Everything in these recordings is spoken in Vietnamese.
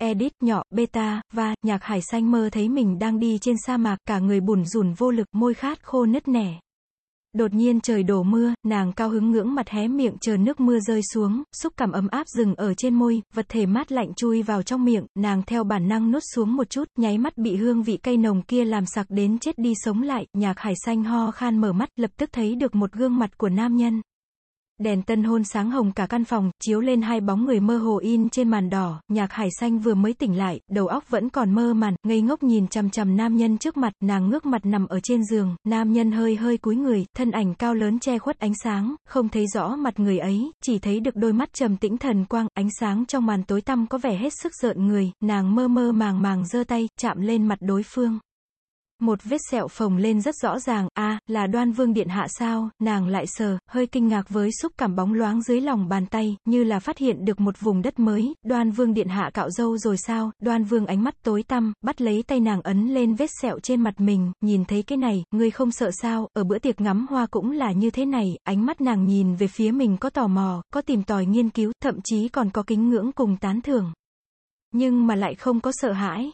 Edit, nhỏ, beta, và, nhạc hải xanh mơ thấy mình đang đi trên sa mạc, cả người bùn rùn vô lực, môi khát khô nứt nẻ. Đột nhiên trời đổ mưa, nàng cao hứng ngưỡng mặt hé miệng chờ nước mưa rơi xuống, xúc cảm ấm áp dừng ở trên môi, vật thể mát lạnh chui vào trong miệng, nàng theo bản năng nuốt xuống một chút, nháy mắt bị hương vị cây nồng kia làm sặc đến chết đi sống lại, nhạc hải xanh ho khan mở mắt, lập tức thấy được một gương mặt của nam nhân. Đèn tân hôn sáng hồng cả căn phòng, chiếu lên hai bóng người mơ hồ in trên màn đỏ, nhạc hải xanh vừa mới tỉnh lại, đầu óc vẫn còn mơ màn, ngây ngốc nhìn chằm chằm nam nhân trước mặt, nàng ngước mặt nằm ở trên giường, nam nhân hơi hơi cúi người, thân ảnh cao lớn che khuất ánh sáng, không thấy rõ mặt người ấy, chỉ thấy được đôi mắt trầm tĩnh thần quang, ánh sáng trong màn tối tăm có vẻ hết sức rợn người, nàng mơ mơ màng màng giơ tay, chạm lên mặt đối phương. Một vết sẹo phồng lên rất rõ ràng, à là đoan vương điện hạ sao, nàng lại sờ, hơi kinh ngạc với xúc cảm bóng loáng dưới lòng bàn tay, như là phát hiện được một vùng đất mới, đoan vương điện hạ cạo râu rồi sao, đoan vương ánh mắt tối tăm, bắt lấy tay nàng ấn lên vết sẹo trên mặt mình, nhìn thấy cái này, ngươi không sợ sao, ở bữa tiệc ngắm hoa cũng là như thế này, ánh mắt nàng nhìn về phía mình có tò mò, có tìm tòi nghiên cứu, thậm chí còn có kính ngưỡng cùng tán thưởng. Nhưng mà lại không có sợ hãi.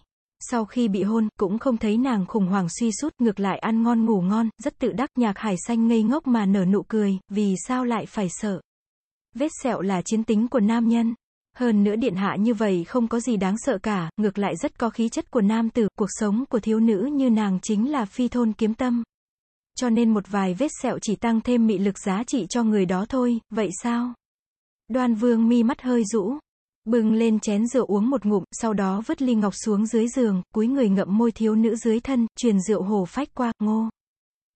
Sau khi bị hôn, cũng không thấy nàng khủng hoảng suy sút, ngược lại ăn ngon ngủ ngon, rất tự đắc, nhạc hải xanh ngây ngốc mà nở nụ cười, vì sao lại phải sợ. Vết sẹo là chiến tính của nam nhân. Hơn nữa điện hạ như vậy không có gì đáng sợ cả, ngược lại rất có khí chất của nam tử, cuộc sống của thiếu nữ như nàng chính là phi thôn kiếm tâm. Cho nên một vài vết sẹo chỉ tăng thêm mị lực giá trị cho người đó thôi, vậy sao? Đoan vương mi mắt hơi rũ, Bưng lên chén rượu uống một ngụm, sau đó vứt ly ngọc xuống dưới giường, cúi người ngậm môi thiếu nữ dưới thân, truyền rượu hồ phách qua, ngô.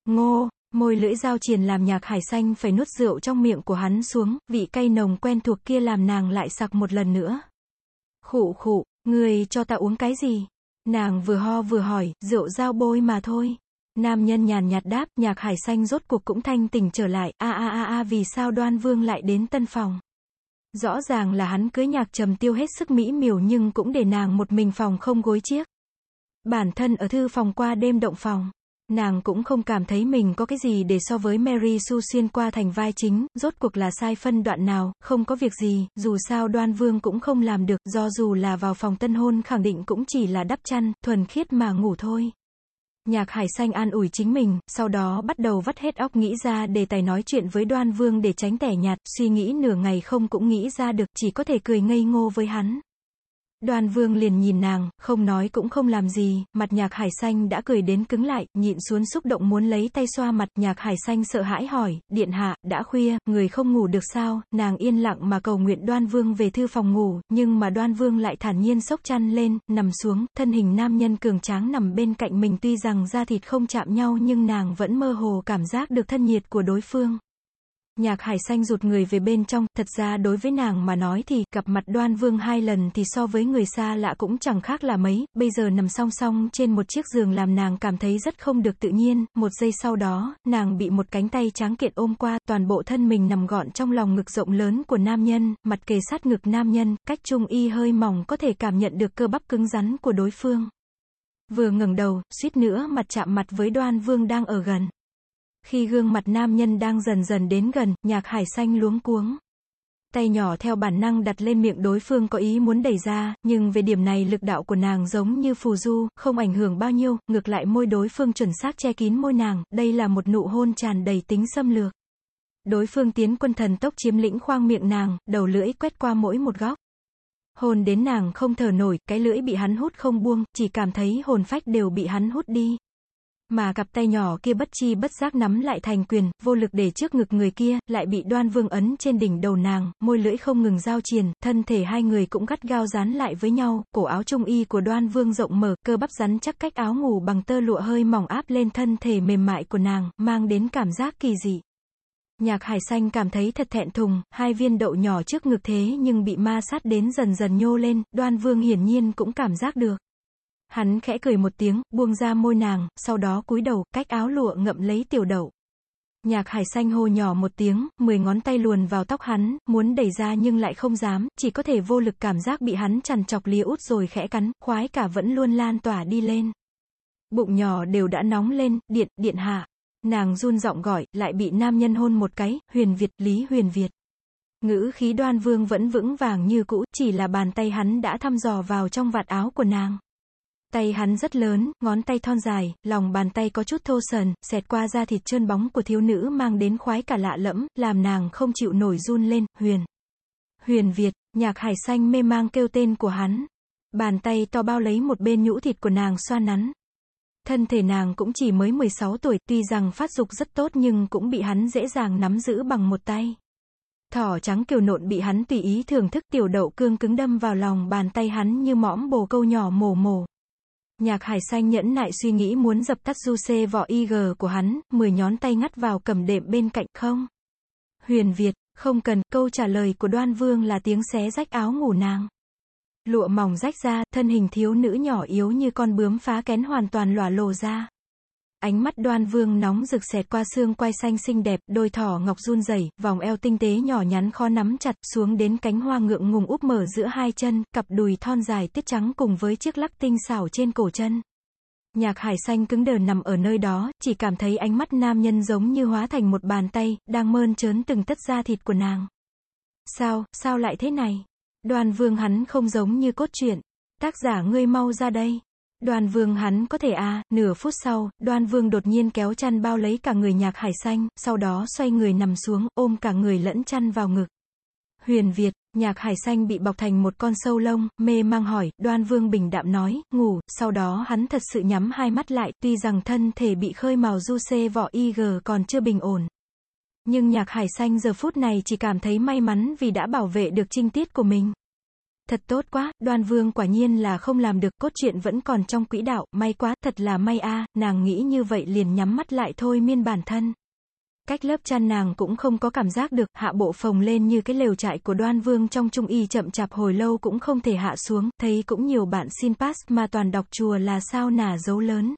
Ngô, môi lưỡi dao triền làm nhạc hải xanh phải nuốt rượu trong miệng của hắn xuống, vị cay nồng quen thuộc kia làm nàng lại sặc một lần nữa. Khụ khụ, người cho ta uống cái gì? Nàng vừa ho vừa hỏi, rượu dao bôi mà thôi. Nam nhân nhàn nhạt đáp, nhạc hải xanh rốt cuộc cũng thanh tỉnh trở lại, a a a a vì sao đoan vương lại đến tân phòng. Rõ ràng là hắn cưới nhạc trầm tiêu hết sức mỹ miều nhưng cũng để nàng một mình phòng không gối chiếc. Bản thân ở thư phòng qua đêm động phòng. Nàng cũng không cảm thấy mình có cái gì để so với Mary Sue xuyên qua thành vai chính, rốt cuộc là sai phân đoạn nào, không có việc gì, dù sao đoan vương cũng không làm được, do dù là vào phòng tân hôn khẳng định cũng chỉ là đắp chăn, thuần khiết mà ngủ thôi. Nhạc hải xanh an ủi chính mình, sau đó bắt đầu vắt hết óc nghĩ ra đề tài nói chuyện với đoan vương để tránh tẻ nhạt, suy nghĩ nửa ngày không cũng nghĩ ra được, chỉ có thể cười ngây ngô với hắn. Đoan vương liền nhìn nàng, không nói cũng không làm gì, mặt nhạc hải xanh đã cười đến cứng lại, nhịn xuống xúc động muốn lấy tay xoa mặt, nhạc hải xanh sợ hãi hỏi, điện hạ, đã khuya, người không ngủ được sao, nàng yên lặng mà cầu nguyện đoan vương về thư phòng ngủ, nhưng mà đoan vương lại thản nhiên sốc chăn lên, nằm xuống, thân hình nam nhân cường tráng nằm bên cạnh mình tuy rằng da thịt không chạm nhau nhưng nàng vẫn mơ hồ cảm giác được thân nhiệt của đối phương. Nhạc hải xanh rụt người về bên trong, thật ra đối với nàng mà nói thì, gặp mặt đoan vương hai lần thì so với người xa lạ cũng chẳng khác là mấy, bây giờ nằm song song trên một chiếc giường làm nàng cảm thấy rất không được tự nhiên, một giây sau đó, nàng bị một cánh tay tráng kiện ôm qua, toàn bộ thân mình nằm gọn trong lòng ngực rộng lớn của nam nhân, mặt kề sát ngực nam nhân, cách trung y hơi mỏng có thể cảm nhận được cơ bắp cứng rắn của đối phương. Vừa ngẩng đầu, suýt nữa mặt chạm mặt với đoan vương đang ở gần. Khi gương mặt nam nhân đang dần dần đến gần, nhạc hải xanh luống cuống. Tay nhỏ theo bản năng đặt lên miệng đối phương có ý muốn đẩy ra, nhưng về điểm này lực đạo của nàng giống như phù du, không ảnh hưởng bao nhiêu, ngược lại môi đối phương chuẩn xác che kín môi nàng, đây là một nụ hôn tràn đầy tính xâm lược. Đối phương tiến quân thần tốc chiếm lĩnh khoang miệng nàng, đầu lưỡi quét qua mỗi một góc. Hồn đến nàng không thở nổi, cái lưỡi bị hắn hút không buông, chỉ cảm thấy hồn phách đều bị hắn hút đi. Mà cặp tay nhỏ kia bất chi bất giác nắm lại thành quyền, vô lực để trước ngực người kia, lại bị đoan vương ấn trên đỉnh đầu nàng, môi lưỡi không ngừng giao triền, thân thể hai người cũng gắt gao dán lại với nhau, cổ áo trung y của đoan vương rộng mở, cơ bắp rắn chắc cách áo ngủ bằng tơ lụa hơi mỏng áp lên thân thể mềm mại của nàng, mang đến cảm giác kỳ dị. Nhạc hải xanh cảm thấy thật thẹn thùng, hai viên đậu nhỏ trước ngực thế nhưng bị ma sát đến dần dần nhô lên, đoan vương hiển nhiên cũng cảm giác được. Hắn khẽ cười một tiếng, buông ra môi nàng, sau đó cúi đầu, cách áo lụa ngậm lấy tiểu đậu. Nhạc hải xanh hô nhỏ một tiếng, mười ngón tay luồn vào tóc hắn, muốn đẩy ra nhưng lại không dám, chỉ có thể vô lực cảm giác bị hắn chằn chọc lìa út rồi khẽ cắn, khoái cả vẫn luôn lan tỏa đi lên. Bụng nhỏ đều đã nóng lên, điện, điện hạ. Nàng run giọng gọi, lại bị nam nhân hôn một cái, huyền Việt, Lý huyền Việt. Ngữ khí đoan vương vẫn vững vàng như cũ, chỉ là bàn tay hắn đã thăm dò vào trong vạt áo của nàng. Tay hắn rất lớn, ngón tay thon dài, lòng bàn tay có chút thô sần, xẹt qua da thịt trơn bóng của thiếu nữ mang đến khoái cả lạ lẫm, làm nàng không chịu nổi run lên, huyền. Huyền Việt, nhạc hải xanh mê mang kêu tên của hắn. Bàn tay to bao lấy một bên nhũ thịt của nàng xoa nắn. Thân thể nàng cũng chỉ mới 16 tuổi, tuy rằng phát dục rất tốt nhưng cũng bị hắn dễ dàng nắm giữ bằng một tay. Thỏ trắng kiều nộn bị hắn tùy ý thưởng thức tiểu đậu cương cứng đâm vào lòng bàn tay hắn như mõm bồ câu nhỏ mồ mồ. Nhạc hải xanh nhẫn nại suy nghĩ muốn dập tắt du xê vỏ IG của hắn, mười nhón tay ngắt vào cầm đệm bên cạnh không. Huyền Việt, không cần, câu trả lời của đoan vương là tiếng xé rách áo ngủ nàng. Lụa mỏng rách ra, thân hình thiếu nữ nhỏ yếu như con bướm phá kén hoàn toàn lòa lồ ra. Ánh mắt đoan vương nóng rực xẹt qua xương quai xanh xinh đẹp, đôi thỏ ngọc run rẩy, vòng eo tinh tế nhỏ nhắn khó nắm chặt xuống đến cánh hoa ngượng ngùng úp mở giữa hai chân, cặp đùi thon dài tiết trắng cùng với chiếc lắc tinh xảo trên cổ chân. Nhạc hải xanh cứng đờ nằm ở nơi đó, chỉ cảm thấy ánh mắt nam nhân giống như hóa thành một bàn tay, đang mơn trớn từng tất da thịt của nàng. Sao, sao lại thế này? Đoàn vương hắn không giống như cốt truyện. Tác giả ngươi mau ra đây. Đoàn vương hắn có thể à, nửa phút sau, đoàn vương đột nhiên kéo chăn bao lấy cả người nhạc hải xanh, sau đó xoay người nằm xuống, ôm cả người lẫn chăn vào ngực. Huyền Việt, nhạc hải xanh bị bọc thành một con sâu lông, mê mang hỏi, đoan vương bình đạm nói, ngủ, sau đó hắn thật sự nhắm hai mắt lại, tuy rằng thân thể bị khơi màu du xê vỏ IG còn chưa bình ổn. Nhưng nhạc hải xanh giờ phút này chỉ cảm thấy may mắn vì đã bảo vệ được trinh tiết của mình. Thật tốt quá, đoan vương quả nhiên là không làm được, cốt truyện vẫn còn trong quỹ đạo, may quá, thật là may a nàng nghĩ như vậy liền nhắm mắt lại thôi miên bản thân. Cách lớp chăn nàng cũng không có cảm giác được, hạ bộ phồng lên như cái lều trại của đoan vương trong trung y chậm chạp hồi lâu cũng không thể hạ xuống, thấy cũng nhiều bạn xin pass mà toàn đọc chùa là sao nà dấu lớn.